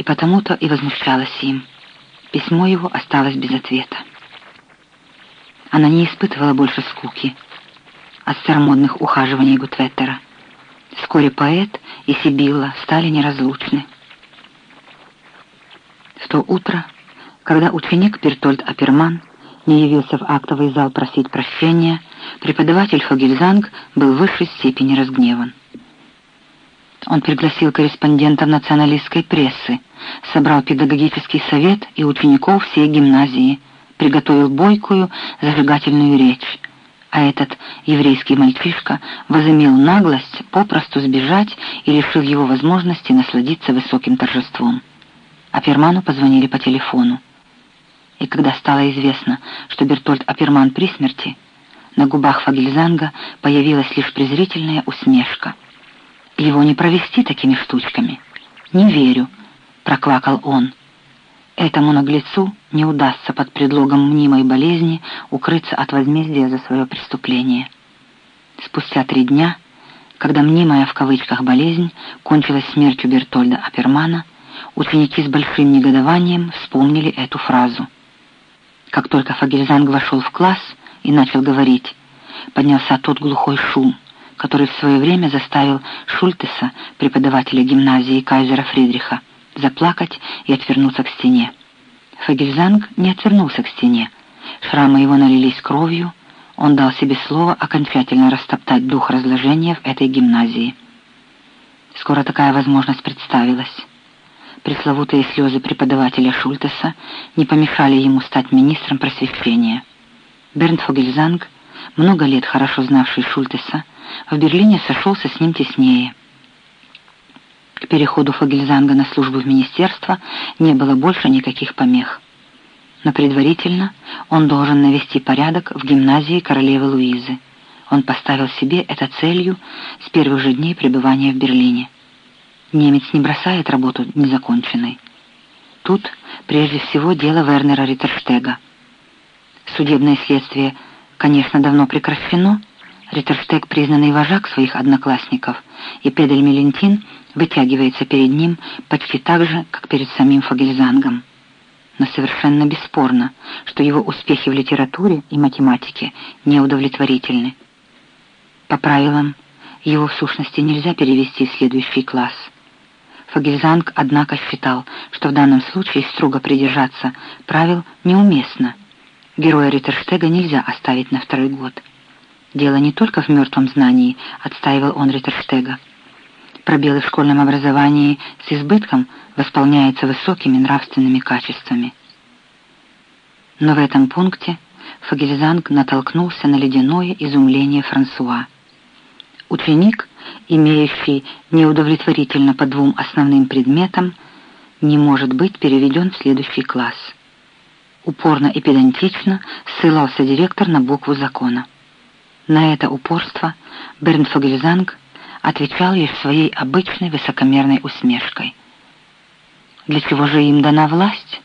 и потому-то и возмущалась им. Письмо его осталось без ответа. Она не испытывала больше скуки от старомодных ухаживаний Гутветтера. Вскоре поэт и Сибилла стали неразлучны. В то утро, когда ученик Бертольд Аперман не явился в актовый зал просить прощения, преподаватель Фогельзанг был в высшей степени разгневан. Он пригласил корреспондентов националистской прессы, собрал педагогический совет и учеников всей гимназии, приготовил бойкую зажигательную речь, а этот еврейский мальчишка возымел наглость попросту сбежать и лишил его возможности насладиться высоким торжеством. Аперману позвонили по телефону. И когда стало известно, что Бертольд Аперман при смерти, на губах Фагельзанга появилась лишь презрительная усмешка. «Его не провести такими штучками. Не верю», — проквакал он. Этому наглецу не удастся под предлогом мнимой болезни укрыться от возмездия за свое преступление. Спустя три дня, когда мнимая в кавычках болезнь кончилась смертью Бертольда Апермана, ученики с большим негодованием вспомнили эту фразу. Как только Фагельзанг вошел в класс и начал говорить, поднялся тот глухой шум, который в свое время заставил Шультеса, преподавателя гимназии Кайзера Фридриха, заплакать и отвернуться к стене. Фагельзанг не отвернулся к стене. Шрамы его налились кровью. Он дал себе слово окончательно растоптать дух разложения в этой гимназии. Скоро такая возможность представилась. Пресловутые слезы преподавателя Шультеса не помешали ему стать министром просвещения. Бернт Фогельзанг, много лет хорошо знавший Шультеса, в Берлине сошелся с ним теснее. К переходу Фогельзанга на службу в министерство не было больше никаких помех. Но предварительно он должен навести порядок в гимназии королевы Луизы. Он поставил себе это целью с первых же дней пребывания в Берлине. Немец не бросает работу незаконченной. Тут прежде всего дело Вернера Риттерштега. Судебное следствие, конечно, давно прекращено. Риттерштег признанный вожак своих одноклассников, и Педель Мелентин — вытягивается перед ним почти так же, как перед самим Фогельзангом. Но совершенно бесспорно, что его успехи в литературе и математике неудовлетворительны. По правилам, его в сущности нельзя перевести в следующий класс. Фогельзанг, однако, считал, что в данном случае строго придержаться правил неуместно. Героя Риттерштега нельзя оставить на второй год. Дело не только в мертвом знании, отстаивал он Риттерштега. Пробелы в школьном образовании с избытком восполняются высокими нравственными качествами. Но в этом пункте Фагельзанг натолкнулся на ледяное изумление Франсуа. Ученик, имеющий неудовлетворительно по двум основным предметам, не может быть переведен в следующий класс. Упорно и педантично ссылался директор на букву закона. На это упорство Берн Фагельзанг отвечал лишь своей обычной высокомерной усмешкой. Для чего же им дана власть?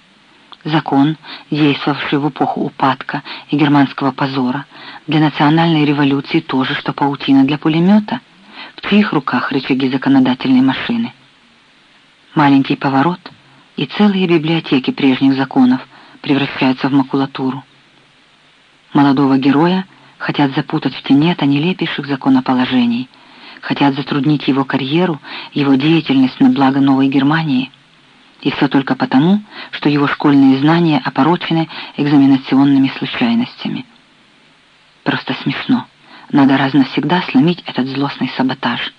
Закон, действовавший в эпоху упадка и германского позора, для национальной революции тоже, что паутина для пулемета, в чьих руках рычаги законодательной машины. Маленький поворот, и целые библиотеки прежних законов превращаются в макулатуру. Молодого героя хотят запутать в тенета нелепейших законоположений – хотят затруднить его карьеру, его деятельность на благо Новой Германии. И все только потому, что его школьные знания опорочены экзаменационными случайностями. Просто смешно. Надо раз навсегда сломить этот злостный саботаж.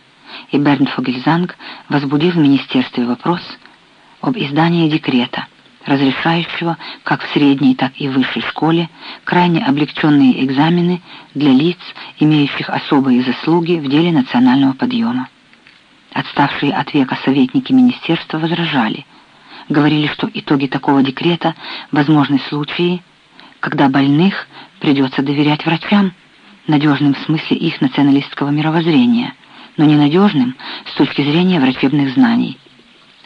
И Берн Фогельзанг возбудил в министерстве вопрос об издании декрета – разрешающего как в средней, так и в высшей школе крайне облегченные экзамены для лиц, имеющих особые заслуги в деле национального подъема. Отставшие от века советники министерства возражали, говорили, что итоги такого декрета возможны случаи, когда больных придется доверять врачам, надежным в смысле их националистского мировоззрения, но ненадежным с точки зрения врачебных знаний.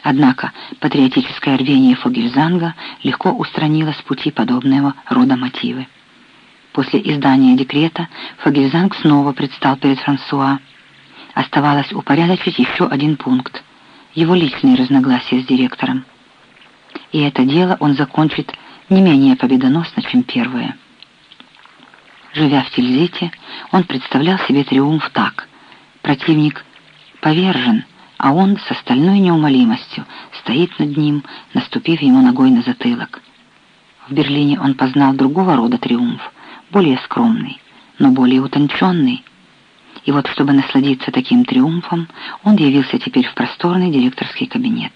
Однако патриотическое рвение Фогельзанга легко устранило с пути подобного рода мотивы. После издания декрета Фогельзанг снова предстал перед Франсуа. Оставалось упорядочить еще один пункт — его личные разногласия с директором. и это дело он закончит не менее победоносно, чем первое. Живя в Тильзите, он представлял себе триумф так. Противник повержен, а он с остальной неумолимостью стоит над ним, наступив ему ногой на затылок. В Берлине он познал другого рода триумф, более скромный, но более утонченный. И вот, чтобы насладиться таким триумфом, он явился теперь в просторный директорский кабинет.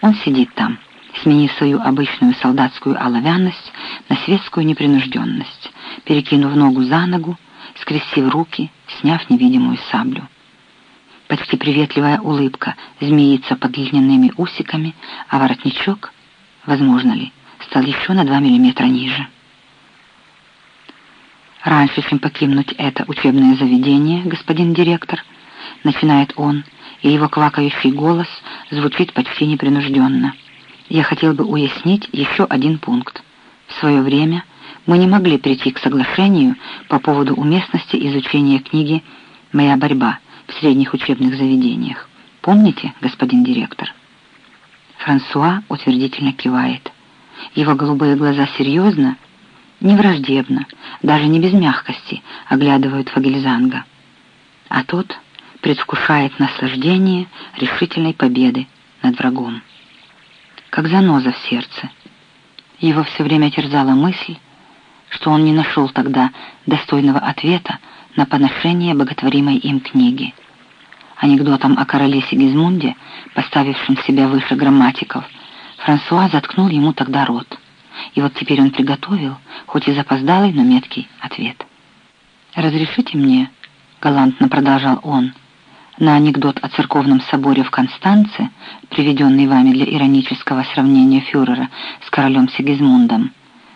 Он сидит там, сменив свою обычную солдатскую оловянность на светскую непринужденность, перекинув ногу за ногу, скрестив руки, сняв невидимую саблю. Почти приветливая улыбка змеится под льняными усиками, а воротничок, возможно ли, стал еще на два миллиметра ниже. Раньше, чем покинуть это учебное заведение, господин директор, начинает он, и его квакающий голос звучит почти непринужденно. Я хотел бы уяснить еще один пункт. В свое время мы не могли прийти к соглашению по поводу уместности изучения книги «Моя борьба» в средних учебных заведениях. Помните, господин директор? Франсуа утвердительно кивает. Его голубые глаза серьезно, не враждебно, даже не без мягкости оглядывают Фагельзанга. А тот предвкушает наслаждение решительной победы над врагом. Как заноза в сердце. Его все время терзала мысль, что он не нашел тогда достойного ответа на поношение боготворимой им книги. Анекдотом о короле Сигизмунде, поставившем себя выше грамматиков, Франсуа заткнул ему тогда рот. И вот теперь он приготовил, хоть и запоздалый, но меткий ответ. «Разрешите мне?» — галантно продолжал он. «На анекдот о церковном соборе в Констанце, приведенный вами для иронического сравнения фюрера с королем Сигизмундом,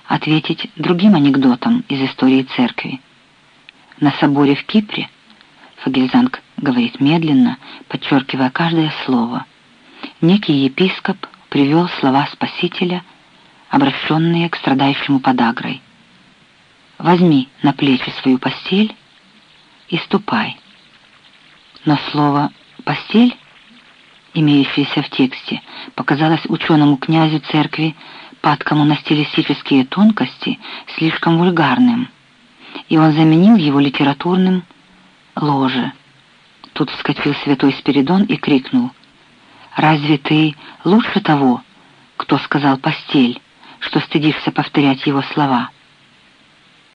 ответить другим анекдотом из истории церкви. На соборе в Кипре Фагельзанг говорит медленно, подчеркивая каждое слово. Некий епископ привел слова Спасителя — обращенные к страдающему подагрой. «Возьми на плечи свою постель и ступай». Но слово «постель», имеющееся в тексте, показалось ученому князю церкви, падкому на стилистические тонкости, слишком вульгарным, и он заменил его литературным «ложе». Тут вскочил святой Спиридон и крикнул «Разве ты лучше того, кто сказал «постель»?» что стыдишься повторять его слова.